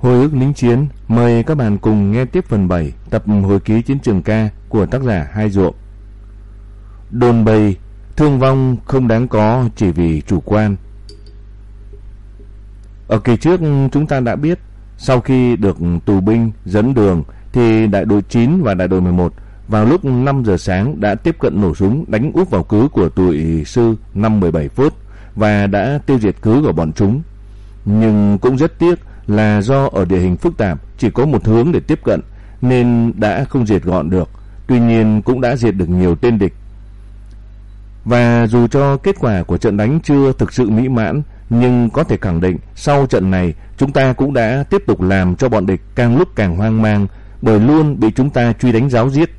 Hồi ức lính chiến, mời các bạn cùng nghe tiếp phần 7 tập hồi ký chiến trường ca của tác giả Hai Ruộng. Đồn bầy, thương vong không đáng có chỉ vì chủ quan. Ở kỳ trước chúng ta đã biết, sau khi được tù binh dẫn đường thì đại đội 9 và đại đội 11 vào lúc 5 giờ sáng đã tiếp cận nổ súng đánh úp vào cứ của tụi sư 5-17 phút và đã tiêu diệt cứ của bọn chúng. Nhưng cũng rất tiếc là do ở địa hình phức tạp chỉ có một hướng để tiếp cận nên đã không diệt gọn được. Tuy nhiên cũng đã diệt được nhiều tên địch. Và dù cho kết quả của trận đánh chưa thực sự mỹ mãn nhưng có thể khẳng định sau trận này chúng ta cũng đã tiếp tục làm cho bọn địch càng lúc càng hoang mang bởi luôn bị chúng ta truy đánh giáo giết.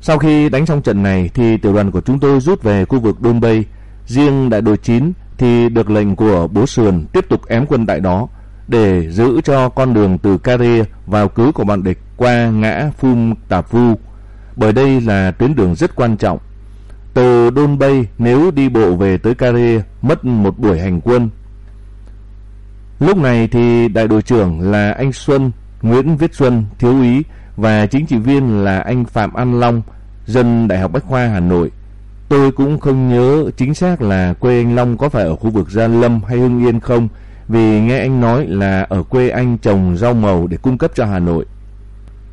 Sau khi đánh xong trận này thì tiểu đoàn của chúng tôi rút về khu vực Đôn Bay, riêng đại đội 9 thì được lệnh của bố Sườn tiếp tục ém quân tại đó để giữ cho con đường từ Caria vào cứ của bọn địch qua ngã Phum Tà Phu, bởi đây là tuyến đường rất quan trọng. Từ Đôn Bay nếu đi bộ về tới Caria mất một buổi hành quân. Lúc này thì đại đội trưởng là anh Xuân, Nguyễn Viết Xuân, thiếu úy và chính trị viên là anh Phạm An Long, dân Đại học Bách khoa Hà Nội Tôi cũng không nhớ chính xác là quê anh Long có phải ở khu vực Gia Lâm hay Hưng Yên không, vì nghe anh nói là ở quê anh trồng rau màu để cung cấp cho Hà Nội.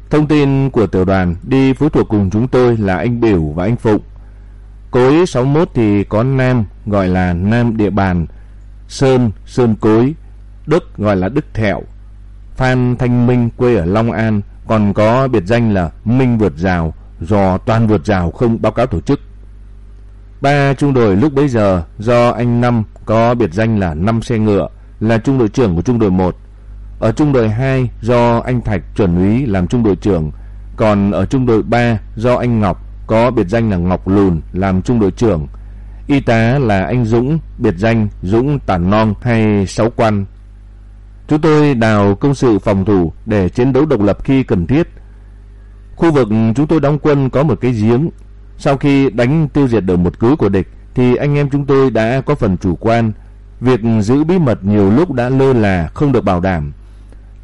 Thông tin của tiểu đoàn đi phối thuộc cùng chúng tôi là anh Biểu và anh Phụng. Cối 61 thì có Nam gọi là Nam địa bàn, Sơn, Sơn Cối, Đức gọi là Đức Thẹo, Phan Thanh Minh quê ở Long An, còn có biệt danh là Minh vượt rào, dò toàn vượt rào không báo cáo tổ chức. Ba trung đội lúc bấy giờ do anh Năm có biệt danh là Năm xe ngựa là trung đội trưởng của trung đội 1. Ở trung đội 2 do anh Thạch chuẩn úy làm trung đội trưởng, còn ở trung đội 3 do anh Ngọc có biệt danh là Ngọc Lùn làm trung đội trưởng. Y tá là anh Dũng, biệt danh Dũng Tản Non hay Sáu Quan. Chúng tôi đào công sự phòng thủ để chiến đấu độc lập khi cần thiết. Khu vực chúng tôi đóng quân có một cái giếng sau khi đánh tiêu diệt được một cứ của địch, thì anh em chúng tôi đã có phần chủ quan. Việc giữ bí mật nhiều lúc đã lơ là, không được bảo đảm.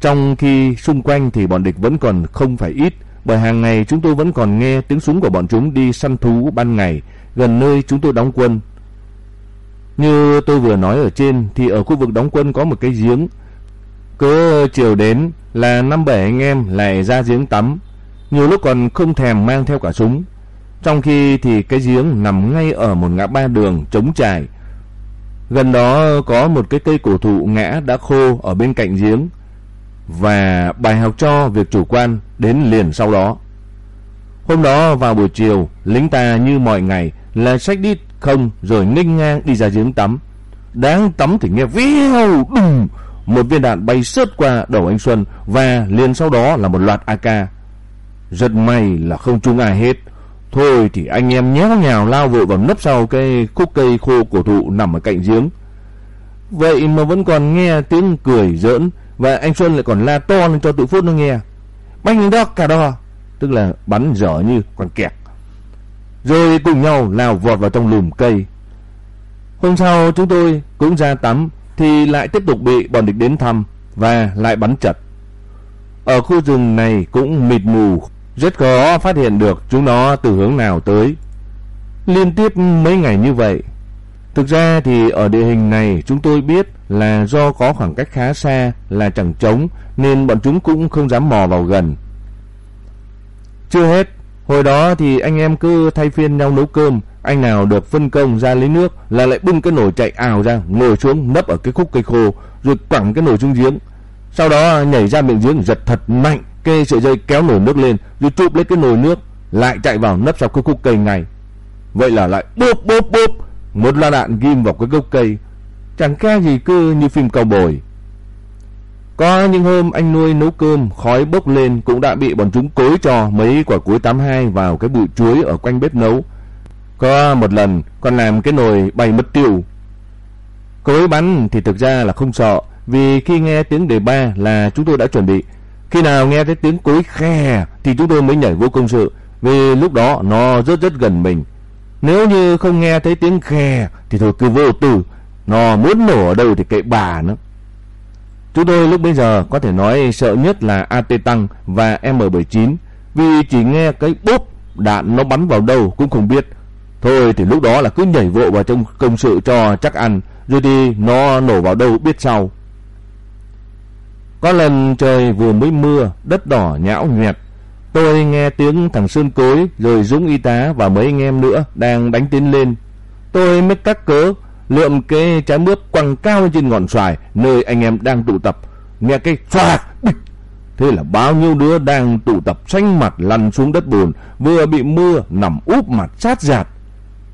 Trong khi xung quanh thì bọn địch vẫn còn không phải ít, bởi hàng ngày chúng tôi vẫn còn nghe tiếng súng của bọn chúng đi săn thú ban ngày, gần nơi chúng tôi đóng quân. Như tôi vừa nói ở trên, thì ở khu vực đóng quân có một cái giếng. Cứ chiều đến là năm bảy anh em lại ra giếng tắm. Nhiều lúc còn không thèm mang theo cả súng. Trong khi thì cái giếng nằm ngay ở một ngã ba đường trống trải. Gần đó có một cái cây cổ thụ ngã đã khô ở bên cạnh giếng. Và bài học cho việc chủ quan đến liền sau đó. Hôm đó vào buổi chiều, lính ta như mọi ngày là sách đít không rồi nghênh ngang đi ra giếng tắm. Đáng tắm thì nghe vèo đùng, một viên đạn bay sớt qua đầu anh Xuân và liền sau đó là một loạt AK. Rất may là không trúng ai hết. Thôi thì anh em nhéo nhào lao vội vào nấp sau cây khúc cây khô cổ thụ nằm ở cạnh giếng. Vậy mà vẫn còn nghe tiếng cười giỡn và anh Xuân lại còn la to lên cho tụi Phút nó nghe. Bánh đó cả đò, tức là bắn dở như con kẹt. Rồi cùng nhau lao vọt vào trong lùm cây. Hôm sau chúng tôi cũng ra tắm thì lại tiếp tục bị bọn địch đến thăm và lại bắn chật. Ở khu rừng này cũng mịt mù rất khó phát hiện được chúng nó từ hướng nào tới. Liên tiếp mấy ngày như vậy. Thực ra thì ở địa hình này chúng tôi biết là do có khoảng cách khá xa là chẳng trống nên bọn chúng cũng không dám mò vào gần. Chưa hết, hồi đó thì anh em cứ thay phiên nhau nấu cơm, anh nào được phân công ra lấy nước là lại bưng cái nồi chạy ào ra, ngồi xuống nấp ở cái khúc cây khô rồi quẳng cái nồi xuống giếng. Sau đó nhảy ra miệng giếng giật thật mạnh kê sợi dây kéo nồi nước lên rồi chụp lấy cái nồi nước lại chạy vào nấp sau cái khúc cây ngay. Vậy là lại bốp bốp bốp. Một la đạn ghim vào cái gốc cây. Chẳng khác gì cứ như phim cao bồi có những hôm anh nuôi nấu cơm, khói bốc lên cũng đã bị bọn chúng cối cho mấy quả cuối 82 vào cái bụi chuối ở quanh bếp nấu. Có một lần còn làm cái nồi bay mất tiêu. Cối bắn thì thực ra là không sợ, vì khi nghe tiếng đề ba là chúng tôi đã chuẩn bị khi nào nghe thấy tiếng cối khe thì chúng tôi mới nhảy vô công sự, vì lúc đó nó rất rất gần mình. Nếu như không nghe thấy tiếng khe thì thôi cứ vô tư. Nó muốn nổ ở đâu thì kệ bà nữa. Chúng tôi lúc bây giờ có thể nói sợ nhất là AT Tăng và M79 vì chỉ nghe cái bốp đạn nó bắn vào đâu cũng không biết. Thôi thì lúc đó là cứ nhảy vội vào trong công sự cho chắc ăn, rồi thì nó nổ vào đâu biết sau. Có lần trời vừa mới mưa, đất đỏ nhão nhẹt Tôi nghe tiếng thằng Sơn Cối rồi Dũng y tá và mấy anh em nữa đang đánh tiến lên. Tôi mới cắt cớ lượm cái trái mướp quăng cao lên trên ngọn xoài nơi anh em đang tụ tập. Nghe cái xoạc bịch. Thế là bao nhiêu đứa đang tụ tập xanh mặt lăn xuống đất bùn vừa bị mưa nằm úp mặt sát giạt.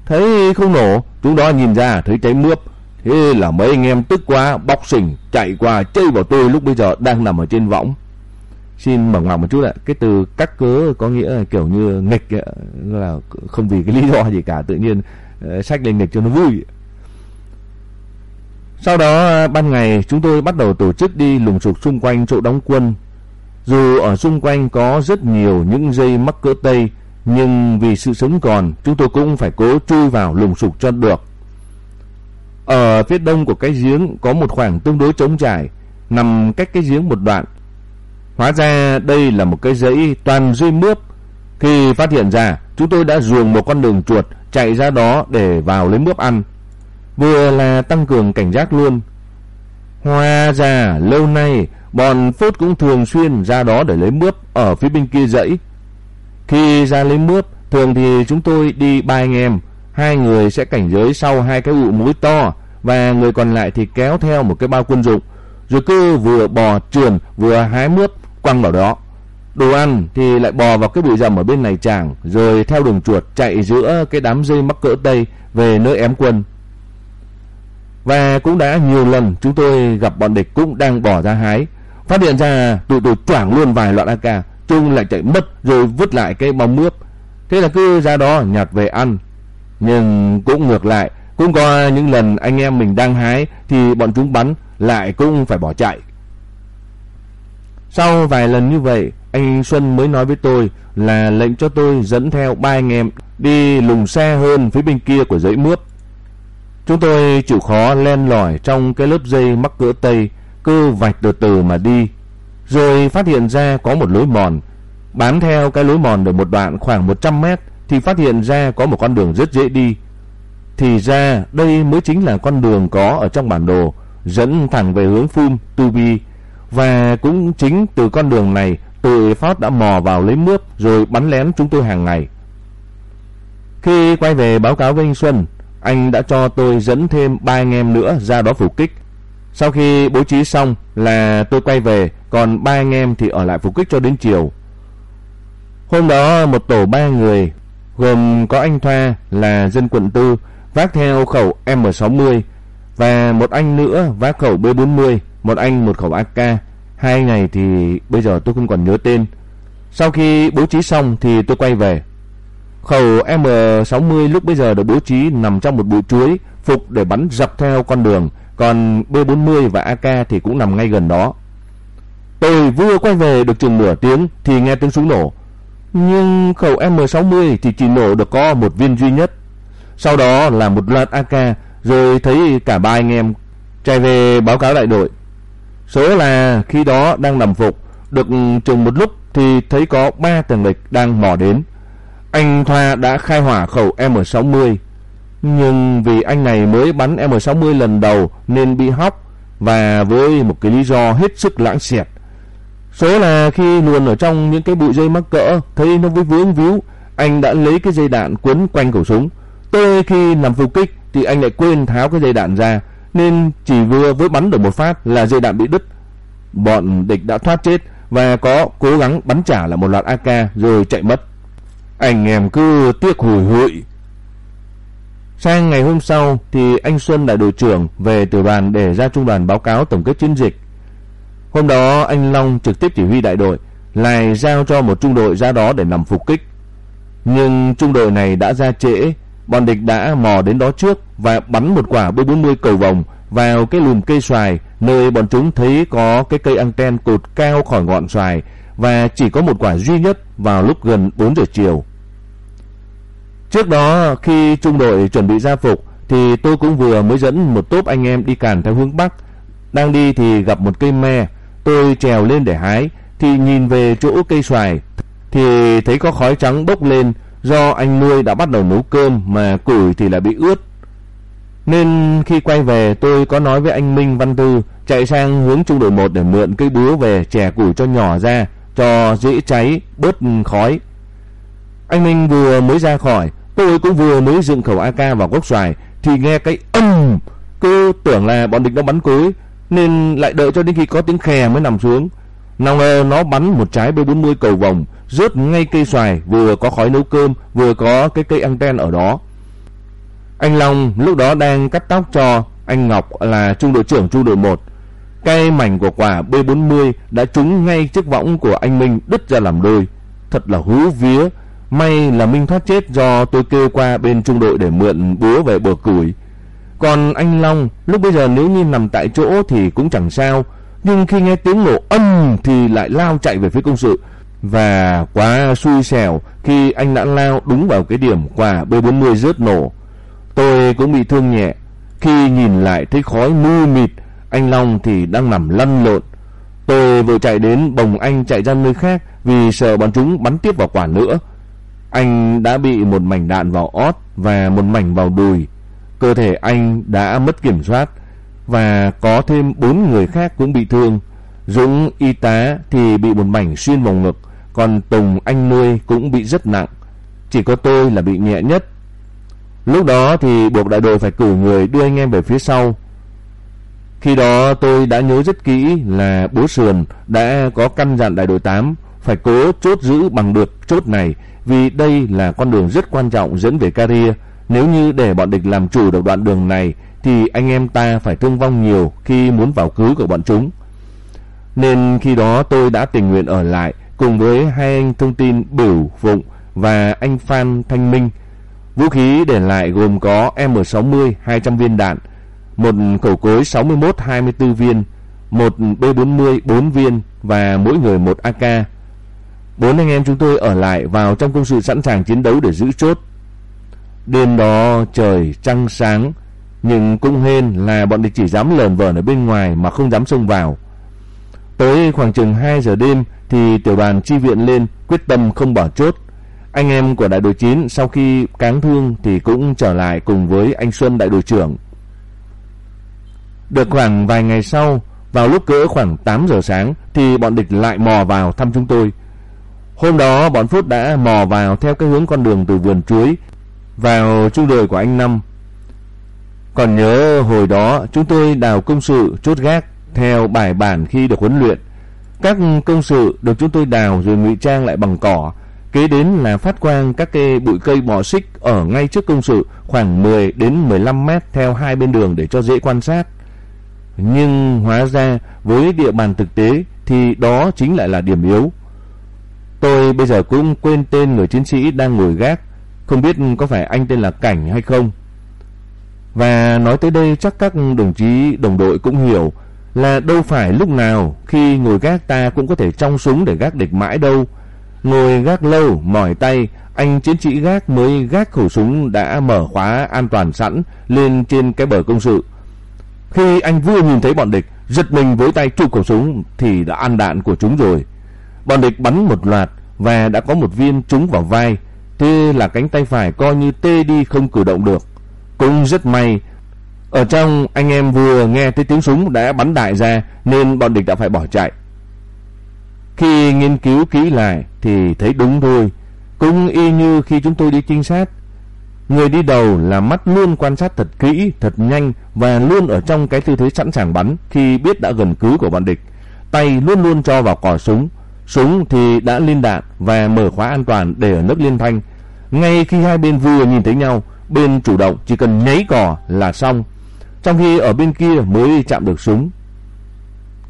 Thấy không nổ, chúng đó nhìn ra thấy trái mướp. Thế là mấy anh em tức quá bóc xình chạy qua chơi vào tôi lúc bây giờ đang nằm ở trên võng. Xin mở ngoặc một chút ạ. Cái từ cắt cớ có nghĩa là kiểu như nghịch là không vì cái lý do gì cả tự nhiên ờ, sách lên nghịch cho nó vui. Sau đó ờ, ban ngày chúng tôi bắt đầu tổ chức đi lùng sục xung quanh chỗ đóng quân. Dù ở xung quanh có rất nhiều những dây mắc cỡ tây, nhưng vì sự sống còn, chúng tôi cũng phải cố chui vào lùng sục cho được. Ở phía đông của cái giếng có một khoảng tương đối trống trải, nằm cách cái giếng một đoạn. Hóa ra đây là một cái dãy toàn dây mướp. Khi phát hiện ra, chúng tôi đã ruồng một con đường chuột chạy ra đó để vào lấy mướp ăn vừa là tăng cường cảnh giác luôn. Hóa ra lâu nay bọn phốt cũng thường xuyên ra đó để lấy mướp ở phía bên kia dãy. Khi ra lấy mướp, thường thì chúng tôi đi ba anh em, hai người sẽ cảnh giới sau hai cái ụ mũi to và người còn lại thì kéo theo một cái bao quân dụng, rồi cứ vừa bò trườn vừa hái mướp quăng vào đó. Đồ ăn thì lại bò vào cái bụi rậm ở bên này chàng, rồi theo đường chuột chạy giữa cái đám dây mắc cỡ tây về nơi ém quân. Và cũng đã nhiều lần chúng tôi gặp bọn địch cũng đang bỏ ra hái. Phát hiện ra tụi tôi choảng luôn vài loạt AK. chung lại chạy mất rồi vứt lại cái bao mướp. Thế là cứ ra đó nhặt về ăn. Nhưng cũng ngược lại. Cũng có những lần anh em mình đang hái thì bọn chúng bắn lại cũng phải bỏ chạy. Sau vài lần như vậy, anh Xuân mới nói với tôi là lệnh cho tôi dẫn theo ba anh em đi lùng xe hơn phía bên kia của dãy mướp. Chúng tôi chịu khó len lỏi trong cái lớp dây mắc cỡ tây, cứ vạch từ từ mà đi. Rồi phát hiện ra có một lối mòn. Bám theo cái lối mòn được một đoạn khoảng 100 mét thì phát hiện ra có một con đường rất dễ đi. Thì ra đây mới chính là con đường có ở trong bản đồ dẫn thẳng về hướng Phum, Tubi. Và cũng chính từ con đường này tụi Phát đã mò vào lấy mướp rồi bắn lén chúng tôi hàng ngày. Khi quay về báo cáo với anh Xuân, anh đã cho tôi dẫn thêm ba anh em nữa ra đó phục kích. Sau khi bố trí xong là tôi quay về, còn ba anh em thì ở lại phục kích cho đến chiều. Hôm đó một tổ ba người, gồm có anh Thoa là dân quận tư, vác theo khẩu M60 và một anh nữa vác khẩu B40, một anh một khẩu AK. Hai ngày thì bây giờ tôi không còn nhớ tên. Sau khi bố trí xong thì tôi quay về. Khẩu M60 lúc bây giờ được bố trí nằm trong một bụi chuối, phục để bắn dọc theo con đường, còn B40 và AK thì cũng nằm ngay gần đó. Tôi vừa quay về được chừng nửa tiếng thì nghe tiếng súng nổ. Nhưng khẩu M60 thì chỉ nổ được có một viên duy nhất. Sau đó là một loạt AK, rồi thấy cả ba anh em chạy về báo cáo đại đội. Số là khi đó đang nằm phục, được chừng một lúc thì thấy có ba tầng địch đang mò đến. Anh Thoa đã khai hỏa khẩu M60, nhưng vì anh này mới bắn M60 lần đầu nên bị hóc và với một cái lý do hết sức lãng xẹt. Số là khi luồn ở trong những cái bụi dây mắc cỡ, thấy nó với vướng víu, anh đã lấy cái dây đạn quấn quanh khẩu súng. Tôi khi làm phục kích thì anh lại quên tháo cái dây đạn ra, nên chỉ vừa với bắn được một phát là dây đạn bị đứt. Bọn địch đã thoát chết và có cố gắng bắn trả lại một loạt AK rồi chạy mất. Anh em cứ tiếc hủi hụi. Sang ngày hôm sau thì anh Xuân đại đội trưởng về từ đoàn để ra trung đoàn báo cáo tổng kết chiến dịch. Hôm đó anh Long trực tiếp chỉ huy đại đội, lại giao cho một trung đội ra đó để nằm phục kích. Nhưng trung đội này đã ra trễ, bọn địch đã mò đến đó trước và bắn một quả B40 cầu vòng vào cái lùm cây xoài nơi bọn chúng thấy có cái cây anten cột cao khỏi ngọn xoài và chỉ có một quả duy nhất vào lúc gần 4 giờ chiều. Trước đó khi trung đội chuẩn bị ra phục thì tôi cũng vừa mới dẫn một tốp anh em đi càn theo hướng Bắc Đang đi thì gặp một cây me, tôi trèo lên để hái thì nhìn về chỗ cây xoài thì thấy có khói trắng bốc lên do anh nuôi đã bắt đầu nấu cơm mà củi thì lại bị ướt. Nên khi quay về tôi có nói với anh Minh Văn Tư chạy sang hướng trung đội 1 để mượn cây búa về chẻ củi cho nhỏ ra cho dễ cháy bớt khói. Anh Minh vừa mới ra khỏi, tôi cũng vừa mới dựng khẩu AK vào gốc xoài thì nghe cái âm, cứ tưởng là bọn địch đã bắn cối nên lại đợi cho đến khi có tiếng khè mới nằm xuống. Nào ngờ nó bắn một trái B40 cầu vòng, rớt ngay cây xoài, vừa có khói nấu cơm, vừa có cái cây anten ở đó. Anh Long lúc đó đang cắt tóc cho anh Ngọc là trung đội trưởng trung đội 1. Cây mảnh của quả B40 đã trúng ngay chiếc võng của anh Minh, đứt ra làm đôi. Thật là hú vía. May là Minh thoát chết do tôi kêu qua bên trung đội để mượn búa về bờ củi. Còn anh Long lúc bây giờ nếu như nằm tại chỗ thì cũng chẳng sao. Nhưng khi nghe tiếng nổ âm thì lại lao chạy về phía công sự. Và quá xui xẻo khi anh đã lao đúng vào cái điểm quả B40 rớt nổ. Tôi cũng bị thương nhẹ. Khi nhìn lại thấy khói mù mịt, anh Long thì đang nằm lăn lộn. Tôi vừa chạy đến bồng anh chạy ra nơi khác vì sợ bọn chúng bắn tiếp vào quả nữa. Anh đã bị một mảnh đạn vào ót và một mảnh vào đùi. Cơ thể anh đã mất kiểm soát và có thêm bốn người khác cũng bị thương. Dũng y tá thì bị một mảnh xuyên vào ngực, còn Tùng anh nuôi cũng bị rất nặng. Chỉ có tôi là bị nhẹ nhất. Lúc đó thì buộc đại đội phải cử người đưa anh em về phía sau. Khi đó tôi đã nhớ rất kỹ là bố Sườn đã có căn dặn đại đội 8 phải cố chốt giữ bằng được chốt này vì đây là con đường rất quan trọng dẫn về Caria. Nếu như để bọn địch làm chủ được đoạn đường này thì anh em ta phải thương vong nhiều khi muốn vào cứu của bọn chúng. Nên khi đó tôi đã tình nguyện ở lại cùng với hai anh thông tin Bửu vụng và anh Phan Thanh Minh Vũ khí để lại gồm có M60 200 viên đạn, một khẩu cối 61 24 viên, một B40 4 viên và mỗi người một AK. Bốn anh em chúng tôi ở lại vào trong công sự sẵn sàng chiến đấu để giữ chốt. Đêm đó trời trăng sáng, nhưng cũng hên là bọn địch chỉ dám lờn vờn ở bên ngoài mà không dám xông vào. Tới khoảng chừng 2 giờ đêm thì tiểu đoàn chi viện lên quyết tâm không bỏ chốt. Anh em của đại đội 9 sau khi cáng thương thì cũng trở lại cùng với anh Xuân đại đội trưởng. Được khoảng vài ngày sau, vào lúc cỡ khoảng 8 giờ sáng thì bọn địch lại mò vào thăm chúng tôi. Hôm đó bọn Phút đã mò vào theo cái hướng con đường từ vườn chuối vào chung đội của anh Năm. Còn nhớ hồi đó chúng tôi đào công sự chốt gác theo bài bản khi được huấn luyện. Các công sự được chúng tôi đào rồi ngụy trang lại bằng cỏ Kế đến là phát quang các cây bụi cây bò xích ở ngay trước công sự khoảng 10 đến 15 mét theo hai bên đường để cho dễ quan sát. Nhưng hóa ra với địa bàn thực tế thì đó chính lại là điểm yếu. Tôi bây giờ cũng quên tên người chiến sĩ đang ngồi gác, không biết có phải anh tên là Cảnh hay không. Và nói tới đây chắc các đồng chí đồng đội cũng hiểu là đâu phải lúc nào khi ngồi gác ta cũng có thể trong súng để gác địch mãi đâu. Ngồi gác lâu, mỏi tay, anh chiến sĩ gác mới gác khẩu súng đã mở khóa an toàn sẵn lên trên cái bờ công sự. Khi anh vừa nhìn thấy bọn địch, giật mình với tay chụp khẩu súng thì đã ăn đạn của chúng rồi. Bọn địch bắn một loạt và đã có một viên trúng vào vai, thế là cánh tay phải coi như tê đi không cử động được. Cũng rất may, ở trong anh em vừa nghe thấy tiếng súng đã bắn đại ra nên bọn địch đã phải bỏ chạy. Khi nghiên cứu kỹ lại thì thấy đúng thôi. Cũng y như khi chúng tôi đi trinh sát. Người đi đầu là mắt luôn quan sát thật kỹ, thật nhanh và luôn ở trong cái tư thế sẵn sàng bắn khi biết đã gần cứu của bọn địch. Tay luôn luôn cho vào cò súng. Súng thì đã lên đạn và mở khóa an toàn để ở nấc liên thanh. Ngay khi hai bên vừa nhìn thấy nhau, bên chủ động chỉ cần nháy cò là xong. Trong khi ở bên kia mới chạm được súng.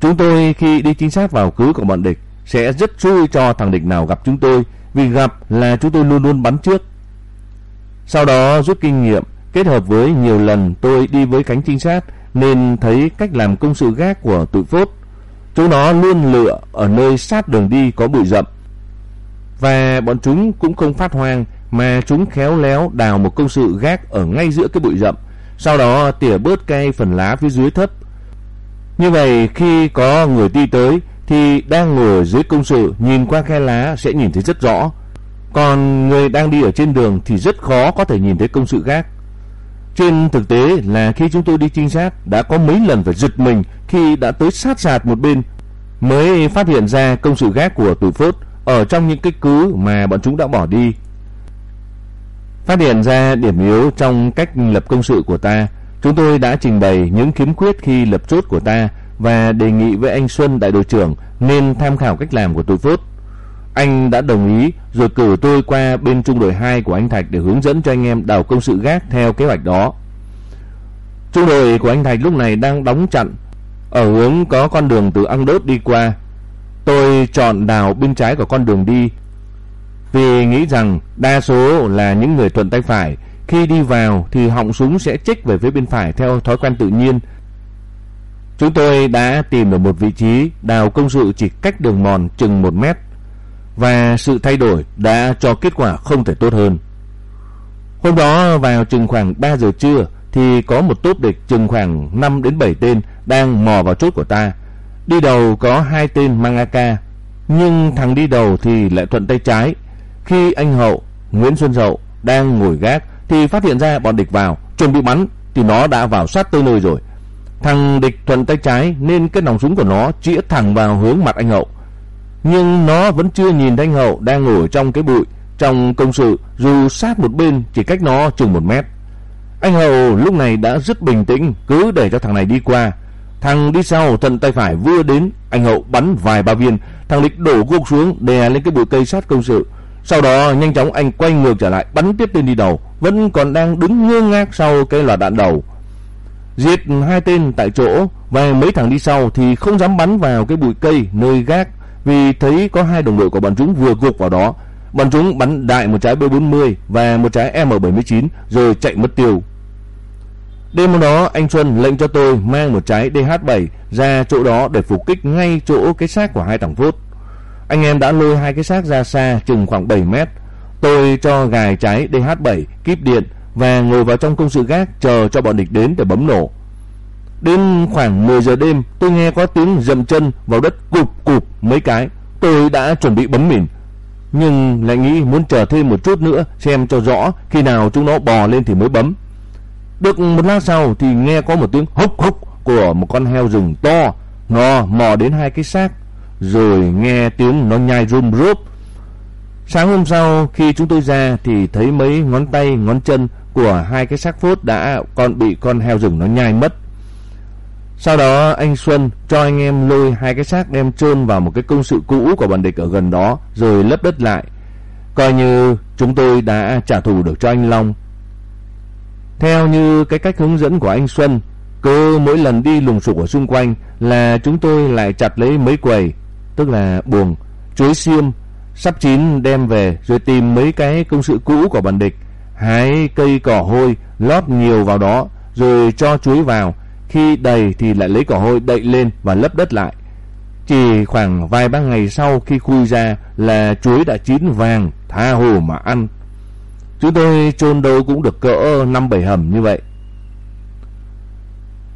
Chúng tôi khi đi trinh sát vào cứu của bọn địch sẽ rất xui cho thằng địch nào gặp chúng tôi vì gặp là chúng tôi luôn luôn bắn trước. Sau đó rút kinh nghiệm kết hợp với nhiều lần tôi đi với cánh trinh sát nên thấy cách làm công sự gác của tụi phốt. Chúng nó luôn lựa ở nơi sát đường đi có bụi rậm. Và bọn chúng cũng không phát hoang mà chúng khéo léo đào một công sự gác ở ngay giữa cái bụi rậm. Sau đó tỉa bớt cây phần lá phía dưới thấp Như vậy, khi có người đi tới thì đang ngồi dưới công sự, nhìn qua khe lá sẽ nhìn thấy rất rõ. Còn người đang đi ở trên đường thì rất khó có thể nhìn thấy công sự gác. Trên thực tế là khi chúng tôi đi trinh sát, đã có mấy lần phải giật mình khi đã tới sát sạt một bên mới phát hiện ra công sự gác của tụi phốt ở trong những cái cứ mà bọn chúng đã bỏ đi. Phát hiện ra điểm yếu trong cách lập công sự của ta, chúng tôi đã trình bày những khiếm khuyết khi lập chốt của ta và đề nghị với anh Xuân đại đội trưởng nên tham khảo cách làm của tôi phốt. Anh đã đồng ý rồi cử tôi qua bên trung đội 2 của anh Thạch để hướng dẫn cho anh em đào công sự gác theo kế hoạch đó. Trung đội của anh Thạch lúc này đang đóng chặn ở hướng có con đường từ Ăn Đốt đi qua. Tôi chọn đào bên trái của con đường đi vì nghĩ rằng đa số là những người thuận tay phải, khi đi vào thì họng súng sẽ chích về phía bên phải theo thói quen tự nhiên. Chúng tôi đã tìm được một vị trí đào công sự chỉ cách đường mòn chừng một mét và sự thay đổi đã cho kết quả không thể tốt hơn. Hôm đó vào chừng khoảng 3 giờ trưa thì có một tốp địch chừng khoảng 5 đến 7 tên đang mò vào chốt của ta. Đi đầu có hai tên mang AK, nhưng thằng đi đầu thì lại thuận tay trái. Khi anh Hậu, Nguyễn Xuân Dậu đang ngồi gác thì phát hiện ra bọn địch vào, chuẩn bị bắn thì nó đã vào sát tới nơi rồi. Thằng địch thuận tay trái nên cái nòng súng của nó chĩa thẳng vào hướng mặt anh Hậu. Nhưng nó vẫn chưa nhìn thấy anh Hậu đang ngồi trong cái bụi trong công sự dù sát một bên chỉ cách nó chừng một mét. Anh Hậu lúc này đã rất bình tĩnh cứ để cho thằng này đi qua. Thằng đi sau thuận tay phải vừa đến, anh Hậu bắn vài ba viên, thằng địch đổ gục xuống đè lên cái bụi cây sát công sự. Sau đó nhanh chóng anh quay ngược trở lại bắn tiếp tên đi đầu, vẫn còn đang đứng ngơ ngác sau cái loạt đạn đầu. Diệt hai tên tại chỗ và mấy thằng đi sau thì không dám bắn vào cái bụi cây nơi gác vì thấy có hai đồng đội của bọn chúng vừa gục vào đó. Bọn chúng bắn đại một trái B40 và một trái M79 rồi chạy mất tiêu. Đêm hôm đó anh Xuân lệnh cho tôi mang một trái DH7 ra chỗ đó để phục kích ngay chỗ cái xác của hai thằng phốt. Anh em đã lôi hai cái xác ra xa chừng khoảng 7 mét. Tôi cho gài trái DH7 kíp điện và ngồi vào trong công sự gác chờ cho bọn địch đến để bấm nổ. Đến khoảng 10 giờ đêm, tôi nghe có tiếng dậm chân vào đất cụp cụp mấy cái. Tôi đã chuẩn bị bấm mìn, nhưng lại nghĩ muốn chờ thêm một chút nữa xem cho rõ khi nào chúng nó bò lên thì mới bấm. Được một lát sau thì nghe có một tiếng hốc hốc của một con heo rừng to, nó mò đến hai cái xác, rồi nghe tiếng nó nhai rum rốp. Sáng hôm sau khi chúng tôi ra thì thấy mấy ngón tay, ngón chân của hai cái xác phốt đã còn bị con heo rừng nó nhai mất. Sau đó anh Xuân cho anh em lôi hai cái xác đem chôn vào một cái công sự cũ của bọn địch ở gần đó rồi lấp đất lại. Coi như chúng tôi đã trả thù được cho anh Long. Theo như cái cách hướng dẫn của anh Xuân, cứ mỗi lần đi lùng sục ở xung quanh là chúng tôi lại chặt lấy mấy quầy, tức là buồng, chuối xiêm, sắp chín đem về rồi tìm mấy cái công sự cũ của bọn địch, hái cây cỏ hôi lót nhiều vào đó rồi cho chuối vào khi đầy thì lại lấy cỏ hôi đậy lên và lấp đất lại. Chỉ khoảng vài ba ngày sau khi khui ra là chuối đã chín vàng, tha hồ mà ăn. Chúng tôi chôn đâu cũng được cỡ 5-7 hầm như vậy.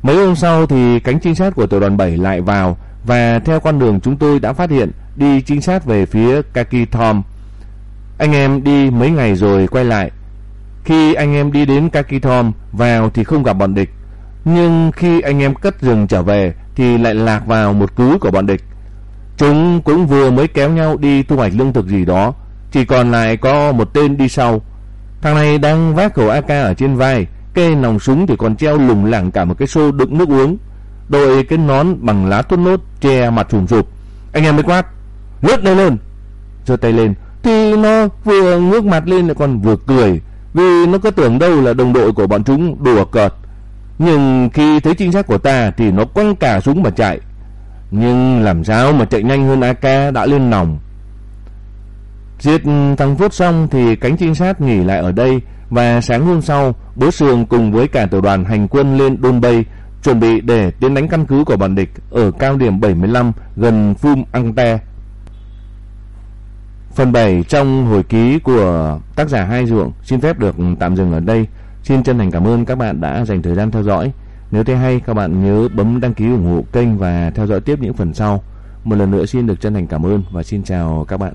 Mấy hôm sau thì cánh trinh sát của tiểu đoàn 7 lại vào và theo con đường chúng tôi đã phát hiện đi trinh sát về phía Kaki Tom. Anh em đi mấy ngày rồi quay lại. Khi anh em đi đến Kaki Tom vào thì không gặp bọn địch. Nhưng khi anh em cất rừng trở về thì lại lạc vào một cứ của bọn địch. Chúng cũng vừa mới kéo nhau đi thu hoạch lương thực gì đó, chỉ còn lại có một tên đi sau. Thằng này đang vác khẩu AK ở trên vai, cây nòng súng thì còn treo lủng lẳng cả một cái xô đựng nước uống. Đội cái nón bằng lá thốt nốt che mặt trùm rụp Anh em mới quát, lướt lên lên. giơ tay lên, thì nó vừa ngước mặt lên lại còn vừa cười, vì nó cứ tưởng đâu là đồng đội của bọn chúng đùa cợt. Nhưng khi thấy trinh sát của ta thì nó quăng cả súng mà chạy. Nhưng làm sao mà chạy nhanh hơn AK đã lên nòng. Giết thằng Phốt xong thì cánh trinh sát nghỉ lại ở đây và sáng hôm sau bố Sường cùng với cả tiểu đoàn hành quân lên Đôn Bay chuẩn bị để tiến đánh căn cứ của bọn địch ở cao điểm 75 gần Phum Angte. Phần 7 trong hồi ký của tác giả Hai Ruộng xin phép được tạm dừng ở đây. Xin chân thành cảm ơn các bạn đã dành thời gian theo dõi Nếu thấy hay, các bạn nhớ bấm đăng ký ủng hộ kênh và theo dõi tiếp những phần sau. Một lần nữa xin được chân thành cảm ơn và xin chào các bạn.